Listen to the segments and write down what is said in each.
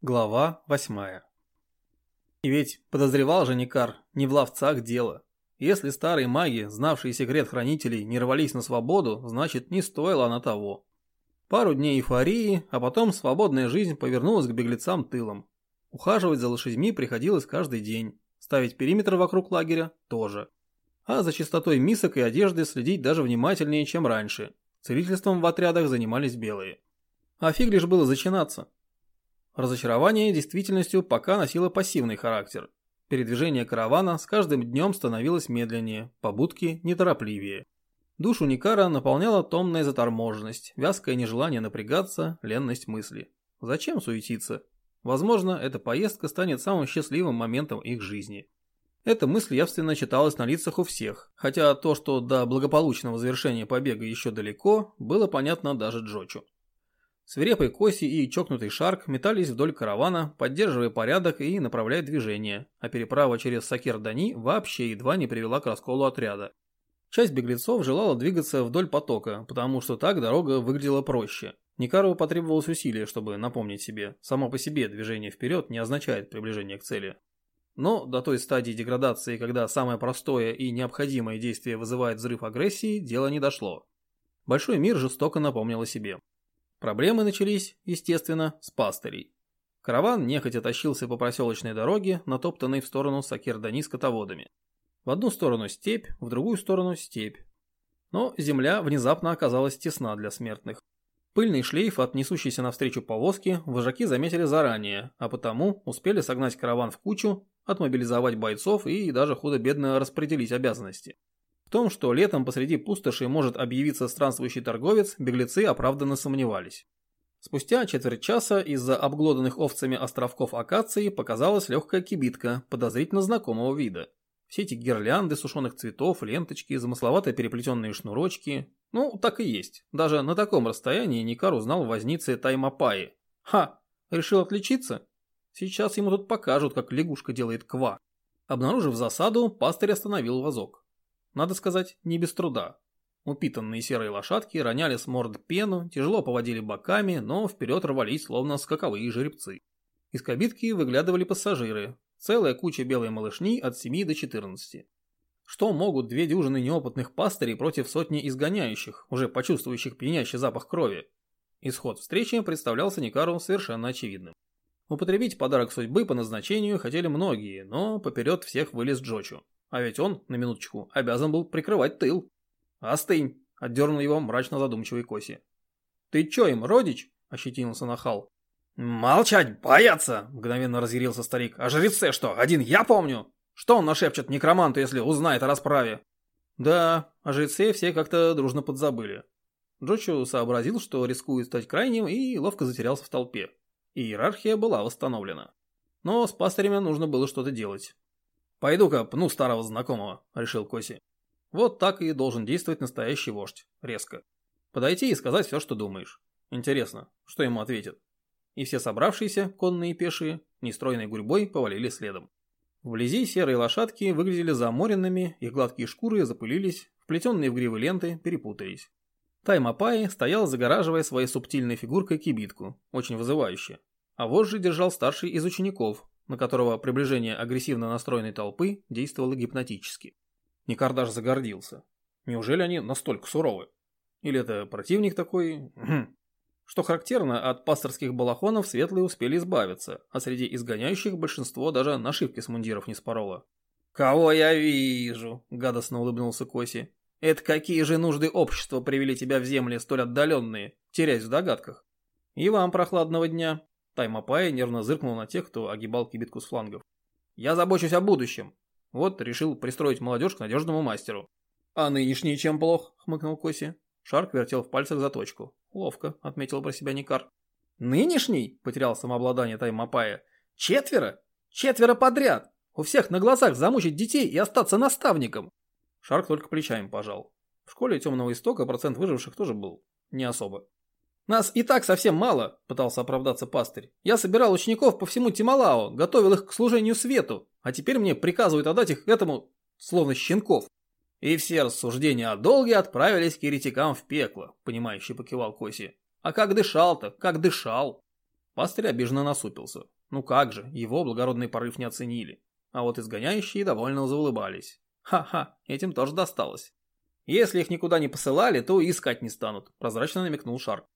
Глава восьмая. И ведь подозревал же Никар, не в ловцах дело. Если старые маги, знавшие секрет хранителей, не рвались на свободу, значит не стоило она того. Пару дней эйфории, а потом свободная жизнь повернулась к беглецам тылом. Ухаживать за лошадьми приходилось каждый день, ставить периметр вокруг лагеря тоже. А за чистотой мисок и одежды следить даже внимательнее, чем раньше. Целительством в отрядах занимались белые. А фиг лишь было зачинаться. Разочарование действительностью пока носило пассивный характер. Передвижение каравана с каждым днем становилось медленнее, побудки неторопливее. Душу Никара наполняла томная заторможенность, вязкое нежелание напрягаться, ленность мысли. Зачем суетиться? Возможно, эта поездка станет самым счастливым моментом их жизни. Эта мысль явственно читалась на лицах у всех, хотя то, что до благополучного завершения побега еще далеко, было понятно даже Джочу. Свирепый Коси и чокнутый Шарк метались вдоль каравана, поддерживая порядок и направляя движение, а переправа через Сакер-Дани вообще едва не привела к расколу отряда. Часть беглецов желала двигаться вдоль потока, потому что так дорога выглядела проще. Никару потребовалось усилие, чтобы напомнить себе, само по себе движение вперед не означает приближение к цели. Но до той стадии деградации, когда самое простое и необходимое действие вызывает взрыв агрессии, дело не дошло. Большой мир жестоко напомнил о себе. Проблемы начались, естественно, с пастырей. Караван нехотя тащился по проселочной дороге, натоптанной в сторону Сакердани скотоводами. В одну сторону степь, в другую сторону степь. Но земля внезапно оказалась тесна для смертных. Пыльный шлейф от несущейся навстречу повозки вожаки заметили заранее, а потому успели согнать караван в кучу отмобилизовать бойцов и даже худо-бедно распределить обязанности. В том, что летом посреди пустоши может объявиться странствующий торговец, беглецы оправданно сомневались. Спустя четверть часа из-за обглоданных овцами островков акации показалась легкая кибитка подозрительно знакомого вида. Все эти гирлянды сушеных цветов, ленточки, замысловато переплетенные шнурочки. Ну, так и есть. Даже на таком расстоянии Никар узнал возницы Таймапаи. Ха! Решил отличиться? Сейчас ему тут покажут, как лягушка делает ква. Обнаружив засаду, пастырь остановил вазок. Надо сказать, не без труда. Упитанные серые лошадки роняли с морд пену, тяжело поводили боками, но вперед рвались, словно скаковые жеребцы. Из кабитки выглядывали пассажиры. Целая куча белой малышни от 7 до 14. Что могут две дюжины неопытных пастырей против сотни изгоняющих, уже почувствующих пьянящий запах крови? Исход встречи представлялся Никару совершенно очевидным. Употребить подарок судьбы по назначению хотели многие, но поперед всех вылез Джочу. А ведь он, на минуточку, обязан был прикрывать тыл. «Остынь!» – отдернул его мрачно задумчивый Коси. «Ты чё им, родич?» – ощетинился нахал. «Молчать, бояться!» – мгновенно разъярился старик. «А жреце что, один я помню? Что он нашепчет некроманту, если узнает о расправе?» Да, о жреце все как-то дружно подзабыли. Джочу сообразил, что рискует стать крайним и ловко затерялся в толпе иерархия была восстановлена. Но с пастырями нужно было что-то делать. «Пойду-ка пну старого знакомого», — решил Коси. Вот так и должен действовать настоящий вождь, резко. Подойти и сказать все, что думаешь. Интересно, что ему ответят? И все собравшиеся, конные и пешие, нестройной гурьбой повалили следом. Вблизи серые лошадки выглядели заморенными, их гладкие шкуры запылились, вплетенные в гривы ленты перепутались. Таймапай стоял, загораживая своей субтильной фигуркой кибитку, очень вызывающе а вожжи держал старший из учеников, на которого приближение агрессивно настроенной толпы действовало гипнотически. Никар загордился. Неужели они настолько суровы? Или это противник такой? Что характерно, от пасторских балахонов светлые успели избавиться, а среди изгоняющих большинство даже нашивки с мундиров не спороло. «Кого я вижу?» – гадостно улыбнулся Коси. «Это какие же нужды общества привели тебя в земли столь отдаленные, теряясь в догадках?» «И вам прохладного дня», Таймапай нервно зыркнул на тех, кто огибал кибитку с флангов. «Я забочусь о будущем. Вот решил пристроить молодежь к надежному мастеру». «А нынешний чем плох?» — хмыкнул Коси. Шарк вертел в пальцах заточку. «Ловко», — отметил про себя Никар. «Нынешний?» — потерял самообладание Таймапая. «Четверо? Четверо подряд! У всех на глазах замучить детей и остаться наставником!» Шарк только плечами пожал. В школе темного истока процент выживших тоже был не особо. «Нас и так совсем мало», – пытался оправдаться пастырь. «Я собирал учеников по всему Тималао, готовил их к служению свету, а теперь мне приказывают отдать их этому, словно щенков». И все рассуждения о долге отправились к еретикам в пекло, понимающий покивал Коси. «А как дышал-то, как дышал?» Пастырь обиженно насупился. Ну как же, его благородный порыв не оценили. А вот изгоняющие довольно заулыбались. Ха-ха, этим тоже досталось. Если их никуда не посылали, то искать не станут, прозрачно намекнул Шарк.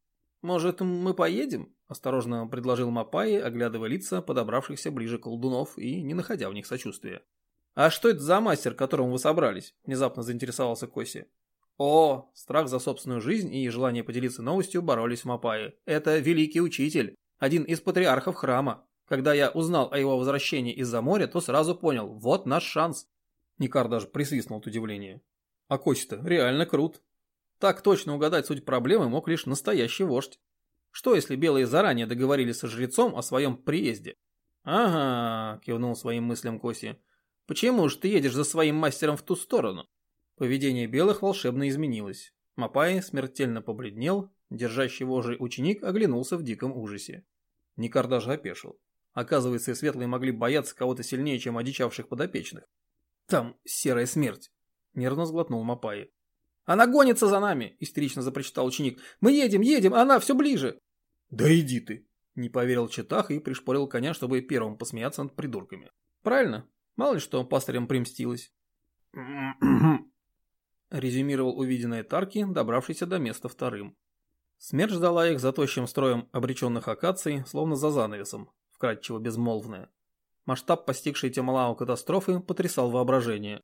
Может, мы поедем? Осторожно предложил Мапай, оглядывая лица подобравшихся ближе колдунов и не находя в них сочувствия. «А что это за мастер, к которому вы собрались?» – внезапно заинтересовался Коси. О, страх за собственную жизнь и желание поделиться новостью боролись в Мапае. Это великий учитель, один из патриархов храма. Когда я узнал о его возвращении из-за моря, то сразу понял, вот наш шанс. Никар даже присвистнул от удивления. А Коси-то реально крут. Так точно угадать суть проблемы мог лишь настоящий вождь. Что если белые заранее договорились со жрецом о своем приезде? Ага, кивнул своим мыслям Коси. Почему же ты едешь за своим мастером в ту сторону? Поведение белых волшебно изменилось. Мапай смертельно побледнел, держащий вожжий ученик оглянулся в диком ужасе. Никар даже опешил. Оказывается, светлые могли бояться кого-то сильнее, чем одичавших подопечных. «Там серая смерть», — нервно сглотнул Мапай. «Она гонится за нами!» – истерично запричитал ученик. «Мы едем, едем, она все ближе!» «Да иди ты!» – не поверил Читах и пришпорил коня, чтобы первым посмеяться над придурками. «Правильно. Мало ли что пастырям примстилось». резюмировал увиденное Тарки, добравшийся до места вторым. Смерть ждала их за тощим строем обреченных акаций, словно за занавесом, вкрадчиво безмолвная. Масштаб постигшей Темалау катастрофы потрясал воображение.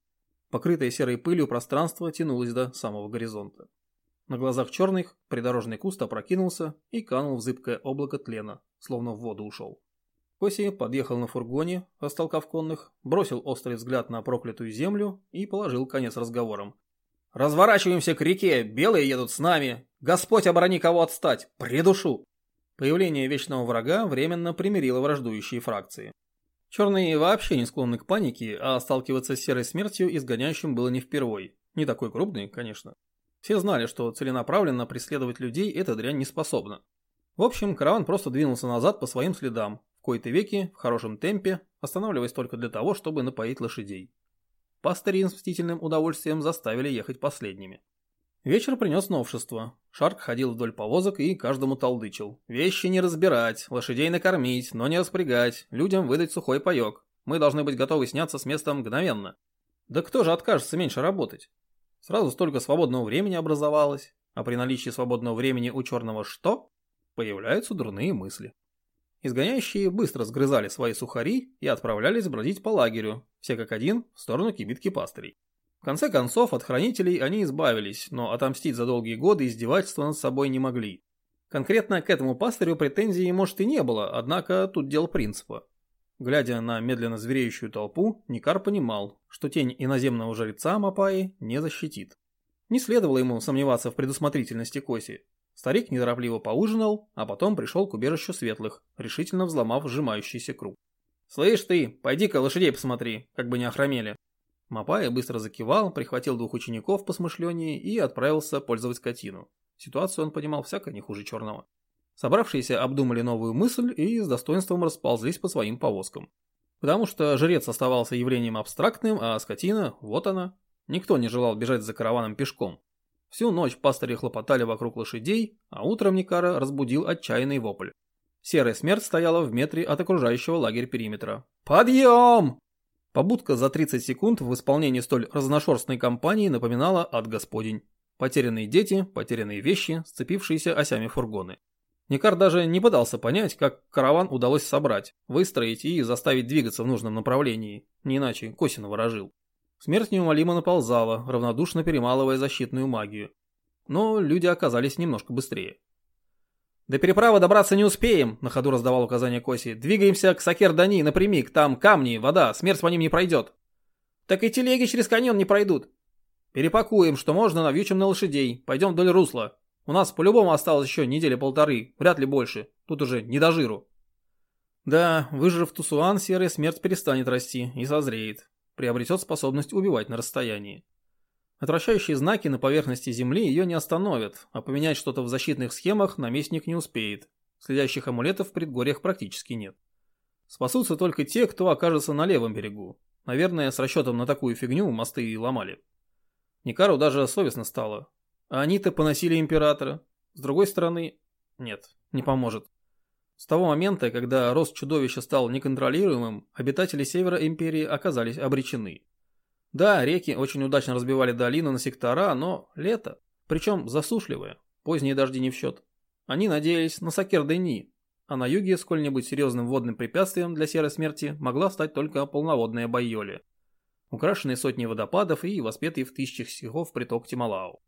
Покрытое серой пылью пространство тянулось до самого горизонта. На глазах черных придорожный куст опрокинулся и канул в зыбкое облако тлена, словно в воду ушел. Коси подъехал на фургоне, растолкав конных, бросил острый взгляд на проклятую землю и положил конец разговорам. «Разворачиваемся к реке, белые едут с нами! Господь оборони кого отстать! Придушу!» Появление вечного врага временно примирило враждующие фракции. Черные вообще не склонны к панике, а сталкиваться с серой смертью изгоняющим было не впервой. Не такой крупный, конечно. Все знали, что целенаправленно преследовать людей эта дрянь не способна. В общем, караван просто двинулся назад по своим следам, в кои-то веки, в хорошем темпе, останавливаясь только для того, чтобы напоить лошадей. Пастыри с мстительным удовольствием заставили ехать последними. Вечер принес новшество. Шарк ходил вдоль повозок и каждому толдычил. Вещи не разбирать, лошадей накормить, но не распрягать, людям выдать сухой паек. Мы должны быть готовы сняться с места мгновенно. Да кто же откажется меньше работать? Сразу столько свободного времени образовалось, а при наличии свободного времени у черного что? Появляются дурные мысли. Изгоняющие быстро сгрызали свои сухари и отправлялись бродить по лагерю, все как один, в сторону кибитки пастырей. В конце концов, от хранителей они избавились, но отомстить за долгие годы издевательства над собой не могли. Конкретно к этому пастырю претензий, может, и не было, однако тут дело принципа. Глядя на медленно звереющую толпу, Никар понимал, что тень иноземного жреца Мапаи не защитит. Не следовало ему сомневаться в предусмотрительности Коси. Старик неторопливо поужинал, а потом пришел к убежищу светлых, решительно взломав сжимающийся круг. «Слышь ты, пойди-ка лошадей посмотри, как бы не охромели». Мапая быстро закивал, прихватил двух учеников по смышлении и отправился пользовать скотину. Ситуацию он понимал всяко не хуже черного. Собравшиеся обдумали новую мысль и с достоинством расползлись по своим повозкам. Потому что жрец оставался явлением абстрактным, а скотина, вот она. Никто не желал бежать за караваном пешком. Всю ночь пастыри хлопотали вокруг лошадей, а утром Никара разбудил отчаянный вопль. Серая смерть стояла в метре от окружающего лагерь периметра. «Подъем!» Побудка за 30 секунд в исполнении столь разношерстной компании напоминала от господень. Потерянные дети, потерянные вещи, сцепившиеся осями фургоны. Никар даже не пытался понять, как караван удалось собрать, выстроить и заставить двигаться в нужном направлении, не иначе Косин ворожил. Смерть неумолимо наползала, равнодушно перемалывая защитную магию. Но люди оказались немножко быстрее. «До переправы добраться не успеем», — на ходу раздавал указание Коси. «Двигаемся к Сакер-Дани напрямик, там камни, вода, смерть по ним не пройдет». «Так и телеги через каньон не пройдут». «Перепакуем, что можно, навьючим на лошадей, пойдем вдоль русла. У нас по-любому осталось еще недели-полторы, вряд ли больше, тут уже не до жиру». Да, выжив Тусуан, серая смерть перестанет расти и созреет, приобретет способность убивать на расстоянии. Отвращающие знаки на поверхности Земли ее не остановят, а поменять что-то в защитных схемах наместник не успеет. Следящих амулетов в предгорьях практически нет. Спасутся только те, кто окажется на левом берегу. Наверное, с расчетом на такую фигню мосты и ломали. Никару даже совестно стало. А они-то поносили императора. С другой стороны, нет, не поможет. С того момента, когда рост чудовища стал неконтролируемым, обитатели севера империи оказались обречены. Да, реки очень удачно разбивали долину на сектора, но лето, причем засушливое, поздние дожди не в счет. Они надеялись на Сакер-Дени, а на юге сколь-нибудь серьезным водным препятствием для серой смерти могла стать только полноводная Байоли, украшенная сотней водопадов и воспетый в тысячах стихов приток Тималау.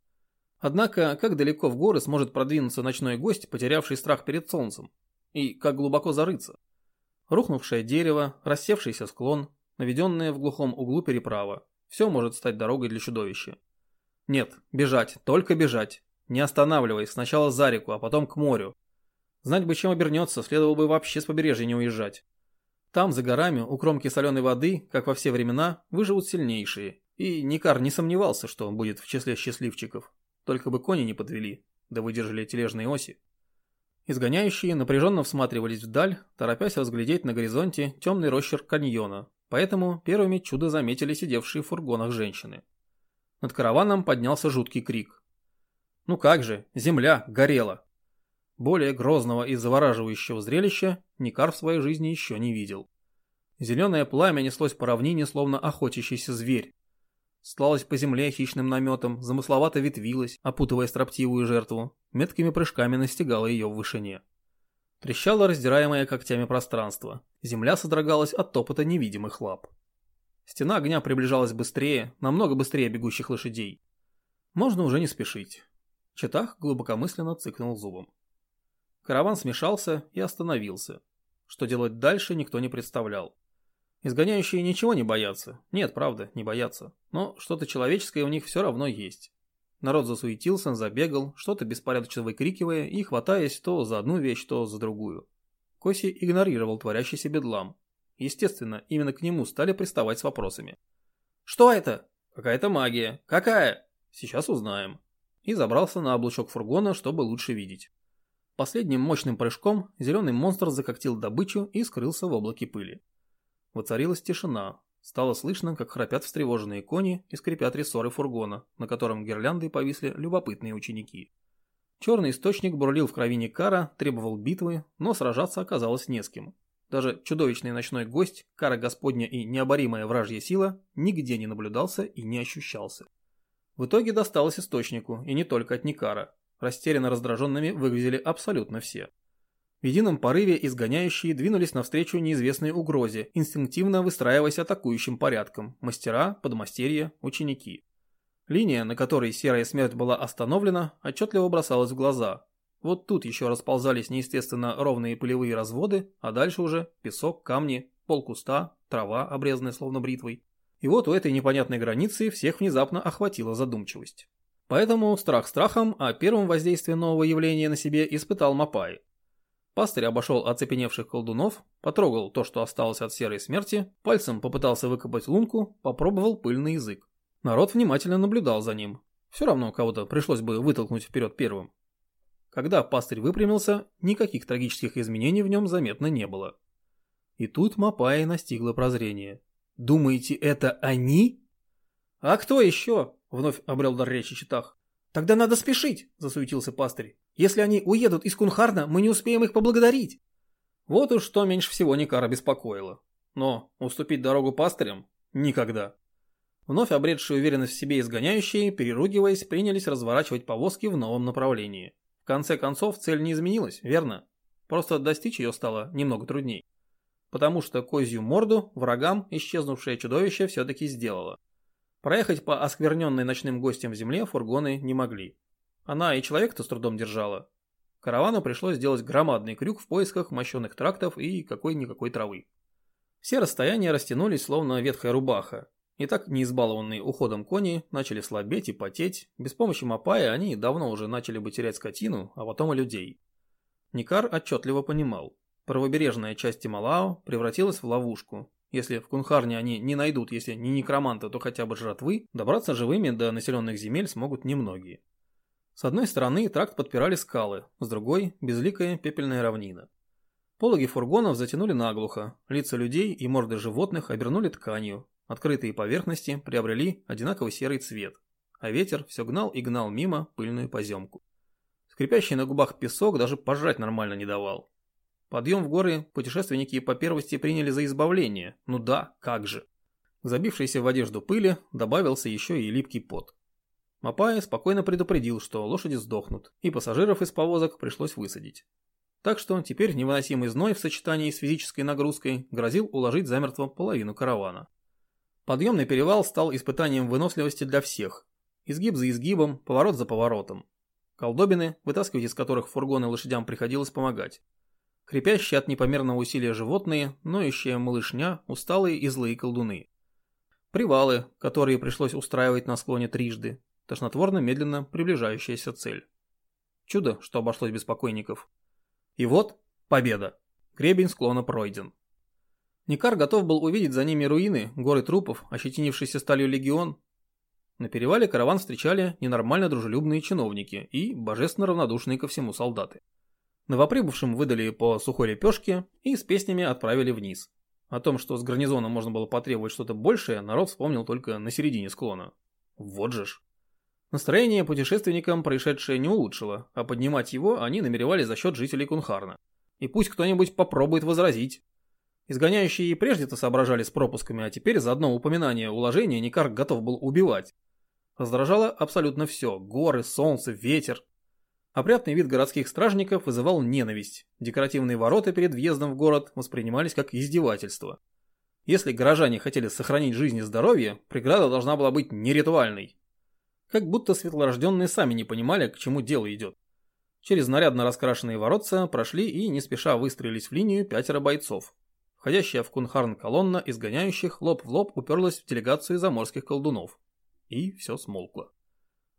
Однако, как далеко в горы сможет продвинуться ночной гость, потерявший страх перед солнцем? И как глубоко зарыться? Рухнувшее дерево, рассевшийся склон, наведенная в глухом углу переправа. Все может стать дорогой для чудовища. Нет, бежать, только бежать. Не останавливаясь, сначала за реку, а потом к морю. Знать бы, чем обернется, следовало бы вообще с побережья не уезжать. Там, за горами, у кромки соленой воды, как во все времена, выживут сильнейшие. И Никар не сомневался, что он будет в числе счастливчиков. Только бы кони не подвели, да выдержали тележные оси. Изгоняющие напряженно всматривались вдаль, торопясь разглядеть на горизонте темный росчерк каньона, поэтому первыми чудо заметили сидевшие в фургонах женщины. Над караваном поднялся жуткий крик. Ну как же, земля горела. Более грозного и завораживающего зрелища Никар в своей жизни еще не видел. Зеленое пламя неслось по равнине, словно охотящийся зверь. Слалось по земле хищным наметом, замысловато ветвилось, опутывая строптивую жертву, меткими прыжками настигало ее в вышине. Трещало раздираемое когтями пространство, земля содрогалась от топота невидимых лап. Стена огня приближалась быстрее, намного быстрее бегущих лошадей. Можно уже не спешить. Читах глубокомысленно цыкнул зубом. Караван смешался и остановился. Что делать дальше, никто не представлял. Изгоняющие ничего не боятся. Нет, правда, не боятся. Но что-то человеческое у них все равно есть. Народ засуетился, забегал, что-то беспорядочно выкрикивая и хватаясь то за одну вещь, то за другую. Коси игнорировал творящийся бедлам. Естественно, именно к нему стали приставать с вопросами. «Что это?» «Какая-то магия». «Какая?» «Сейчас узнаем». И забрался на облучок фургона, чтобы лучше видеть. Последним мощным прыжком зеленый монстр закоктил добычу и скрылся в облаке пыли. Воцарилась тишина. Стало слышно, как храпят встревоженные кони и скрипят рессоры фургона, на котором гирлянды повисли любопытные ученики. Черный источник бурлил в крови Никара, требовал битвы, но сражаться оказалось не с кем. Даже чудовищный ночной гость, кара господня и необоримая вражья сила нигде не наблюдался и не ощущался. В итоге досталось источнику, и не только от Никара. Растерянно раздраженными выглядели абсолютно все. В едином порыве изгоняющие двинулись навстречу неизвестной угрозе, инстинктивно выстраиваясь атакующим порядком – мастера, подмастерья, ученики. Линия, на которой серая смерть была остановлена, отчетливо бросалась в глаза. Вот тут еще расползались неестественно ровные пылевые разводы, а дальше уже песок, камни, пол куста, трава, обрезанная словно бритвой. И вот у этой непонятной границы всех внезапно охватила задумчивость. Поэтому страх страхом, а первым воздействие нового явления на себе испытал Мапай. Пастырь обошел оцепеневших колдунов, потрогал то, что осталось от серой смерти, пальцем попытался выкопать лунку, попробовал пыльный язык. Народ внимательно наблюдал за ним. Все равно кого-то пришлось бы вытолкнуть вперед первым. Когда пастырь выпрямился, никаких трагических изменений в нем заметно не было. И тут Мапай настигло прозрение. «Думаете, это они?» «А кто еще?» — вновь обрел дар речи Читах. «Тогда надо спешить!» — засуетился пастырь. Если они уедут из Кунхарна, мы не успеем их поблагодарить. Вот уж что меньше всего Никара беспокоило. Но уступить дорогу пастырям – никогда. Вновь обретшие уверенность в себе изгоняющие, переругиваясь, принялись разворачивать повозки в новом направлении. В конце концов, цель не изменилась, верно? Просто достичь ее стало немного трудней. Потому что козью морду врагам исчезнувшее чудовище все-таки сделало. Проехать по оскверненной ночным гостям земле фургоны не могли. Она и человека-то с трудом держала. Каравану пришлось сделать громадный крюк в поисках мощенных трактов и какой-никакой травы. Все расстояния растянулись, словно ветхая рубаха. И так не избалованные уходом кони начали слабеть и потеть. Без помощи Мапая они давно уже начали бы терять скотину, а потом и людей. Никар отчетливо понимал. Правобережная часть Тималао превратилась в ловушку. Если в Кунхарне они не найдут, если не некроманта, то хотя бы жратвы, добраться живыми до населенных земель смогут немногие. С одной стороны тракт подпирали скалы, с другой – безликая пепельная равнина. Пологи фургонов затянули наглухо, лица людей и морды животных обернули тканью, открытые поверхности приобрели одинаковый серый цвет, а ветер все гнал и гнал мимо пыльную поземку. Скрипящий на губах песок даже пожрать нормально не давал. Подъем в горы путешественники по первости приняли за избавление. Ну да, как же. К забившейся в одежду пыли добавился еще и липкий пот. Мапай спокойно предупредил, что лошади сдохнут, и пассажиров из повозок пришлось высадить. Так что теперь невыносимый зной в сочетании с физической нагрузкой грозил уложить замертво половину каравана. Подъемный перевал стал испытанием выносливости для всех. Изгиб за изгибом, поворот за поворотом. Колдобины, вытаскивать из которых фургоны лошадям приходилось помогать. Хрипящие от непомерного усилия животные, ноющая малышня, усталые и злые колдуны. Привалы, которые пришлось устраивать на склоне трижды, тошнотворно медленно приближающаяся цель. Чудо, что обошлось без покойников. И вот победа. Гребень склона пройден. Никар готов был увидеть за ними руины, горы трупов, ощетинившийся сталью легион. На перевале караван встречали ненормально дружелюбные чиновники и божественно равнодушные ко всему солдаты. Новоприбывшим выдали по сухой лепешке и с песнями отправили вниз. О том, что с гарнизоном можно было потребовать что-то большее, народ вспомнил только на середине склона. Вот же ж. Настроение путешественникам происшедшее не улучшило, а поднимать его они намеревались за счет жителей Кунхарна. И пусть кто-нибудь попробует возразить. Изгоняющие и прежде-то соображали с пропусками, а теперь за одно упоминание уложения Никар готов был убивать. Раздражало абсолютно все – горы, солнце, ветер. Опрятный вид городских стражников вызывал ненависть. Декоративные ворота перед въездом в город воспринимались как издевательство. Если горожане хотели сохранить жизнь и здоровье, преграда должна была быть не ритуальной, как будто светлорожденные сами не понимали, к чему дело идет. Через нарядно раскрашенные воротца прошли и не спеша выстроились в линию пятеро бойцов. Входящая в Кунхарн колонна изгоняющих лоб в лоб уперлась в делегацию заморских колдунов. И все смолкло.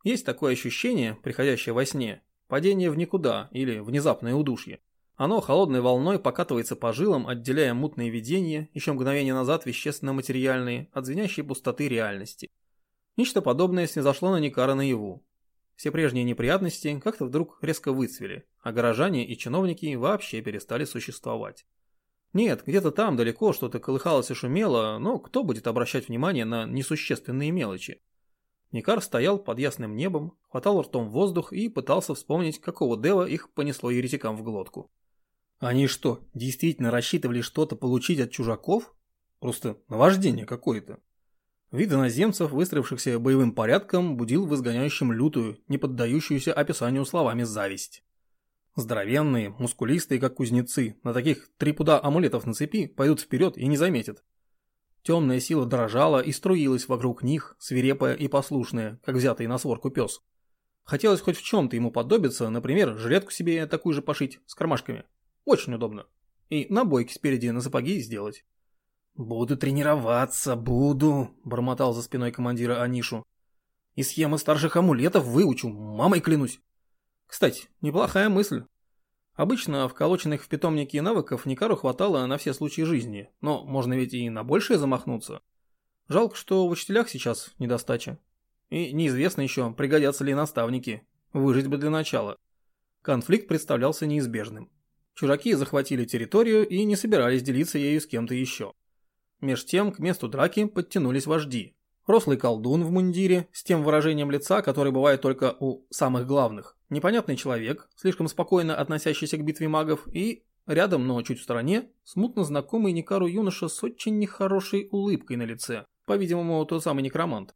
Есть такое ощущение, приходящее во сне, падение в никуда или внезапное удушье. Оно холодной волной покатывается по жилам, отделяя мутные видения, еще мгновение назад вещественно-материальные, от звенящей пустоты реальности. Нечто подобное снизошло на Никара наяву. Все прежние неприятности как-то вдруг резко выцвели, а горожане и чиновники вообще перестали существовать. Нет, где-то там далеко что-то колыхалось и шумело, но кто будет обращать внимание на несущественные мелочи? Никар стоял под ясным небом, хватал ртом воздух и пытался вспомнить, какого дева их понесло еретикам в глотку. Они что, действительно рассчитывали что-то получить от чужаков? Просто наваждение какое-то. Вид иноземцев, выстроившихся боевым порядком, будил в изгоняющем лютую, не поддающуюся описанию словами зависть. Здоровенные, мускулистые, как кузнецы, на таких три пуда амулетов на цепи пойдут вперед и не заметят. Темная сила дрожала и струилась вокруг них, свирепая и послушная, как взятый на сворку пес. Хотелось хоть в чем-то ему подобиться, например, жилетку себе такую же пошить, с кармашками. Очень удобно. И набойки спереди на сапоги сделать. «Буду тренироваться, буду», – бормотал за спиной командира Анишу. «И схемы старших амулетов выучу, мамой клянусь». Кстати, неплохая мысль. Обычно вколоченных в питомнике навыков Никару хватало на все случаи жизни, но можно ведь и на большее замахнуться. Жалко, что в учителях сейчас недостача. И неизвестно еще, пригодятся ли наставники. Выжить бы для начала. Конфликт представлялся неизбежным. Чужаки захватили территорию и не собирались делиться ею с кем-то еще. Меж тем к месту драки подтянулись вожди. Рослый колдун в мундире, с тем выражением лица, которое бывает только у самых главных. Непонятный человек, слишком спокойно относящийся к битве магов, и рядом, но чуть в стороне, смутно знакомый Никару юноша с очень нехорошей улыбкой на лице. По-видимому, тот самый некромант.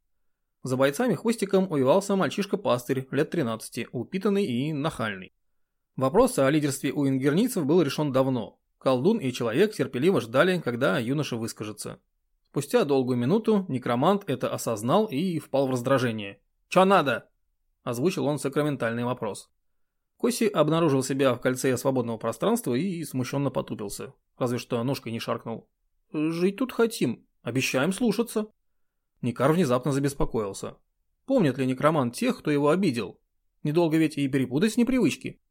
За бойцами хвостиком увивался мальчишка-пастырь лет 13, упитанный и нахальный. Вопрос о лидерстве у ингерницев был решен давно. Колдун и человек терпеливо ждали, когда юноша выскажется. Спустя долгую минуту некромант это осознал и впал в раздражение. «Чё надо?» – озвучил он сакраментальный вопрос. Коси обнаружил себя в кольце свободного пространства и смущенно потупился. Разве что ножкой не шаркнул. «Жить тут хотим. Обещаем слушаться». Никар внезапно забеспокоился. Помнит ли некромант тех, кто его обидел? Недолго ведь и перепутать с непривычки.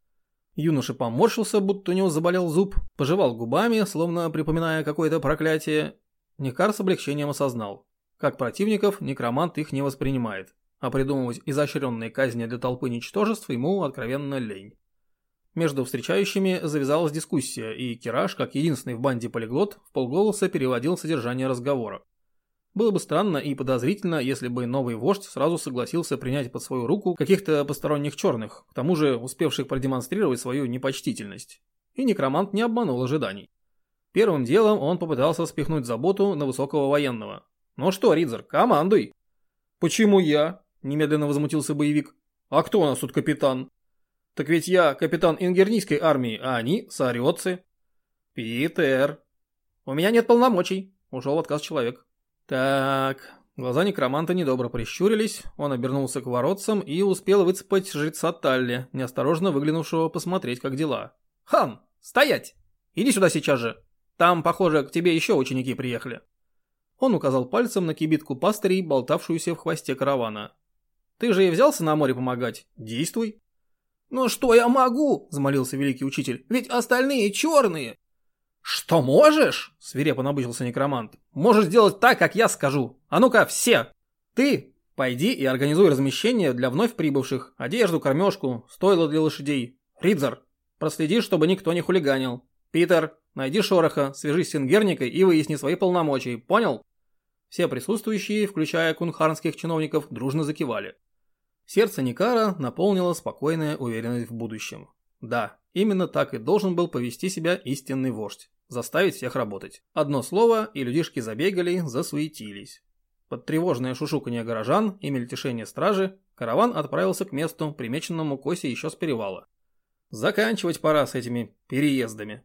Юноша поморщился, будто у него заболел зуб, пожевал губами, словно припоминая какое-то проклятие. Никар с облегчением осознал. Как противников, некромант их не воспринимает, а придумывать изощренные казни для толпы ничтожеств ему откровенно лень. Между встречающими завязалась дискуссия, и Кираж, как единственный в банде полиглот, в полголоса переводил содержание разговора. Было бы странно и подозрительно, если бы новый вождь сразу согласился принять под свою руку каких-то посторонних черных, к тому же успевших продемонстрировать свою непочтительность. И некромант не обманул ожиданий. Первым делом он попытался спихнуть заботу на высокого военного. «Ну что, Ридзер, командуй!» «Почему я?» – немедленно возмутился боевик. «А кто у нас тут капитан?» «Так ведь я капитан ингернийской армии, а они – сариотцы». «Питер!» «У меня нет полномочий», – ушел в отказ человек. Так, глаза некроманта недобро прищурились, он обернулся к воротцам и успел выцепать жреца Талли, неосторожно выглянувшего посмотреть, как дела. «Хан, стоять! Иди сюда сейчас же! Там, похоже, к тебе еще ученики приехали». Он указал пальцем на кибитку пастырей, болтавшуюся в хвосте каравана. «Ты же и взялся на море помогать. Действуй!» «Ну что я могу?» – взмолился великий учитель. «Ведь остальные черные!» «Что можешь?» – свирепо набычился некромант. «Можешь сделать так, как я скажу. А ну-ка, все! Ты пойди и организуй размещение для вновь прибывших, одежду, кормежку, стойло для лошадей. Ридзер, проследи, чтобы никто не хулиганил. Питер, найди шороха, свяжись с Ингерникой и выясни свои полномочия, понял?» Все присутствующие, включая кунхарнских чиновников, дружно закивали. Сердце Никара наполнило спокойная уверенность в будущем. Да, именно так и должен был повести себя истинный вождь заставить всех работать. Одно слово, и людишки забегали, засуетились. Под тревожное шушуканье горожан и мельтешение стражи караван отправился к месту, примеченному Косе еще с перевала. Заканчивать пора с этими переездами.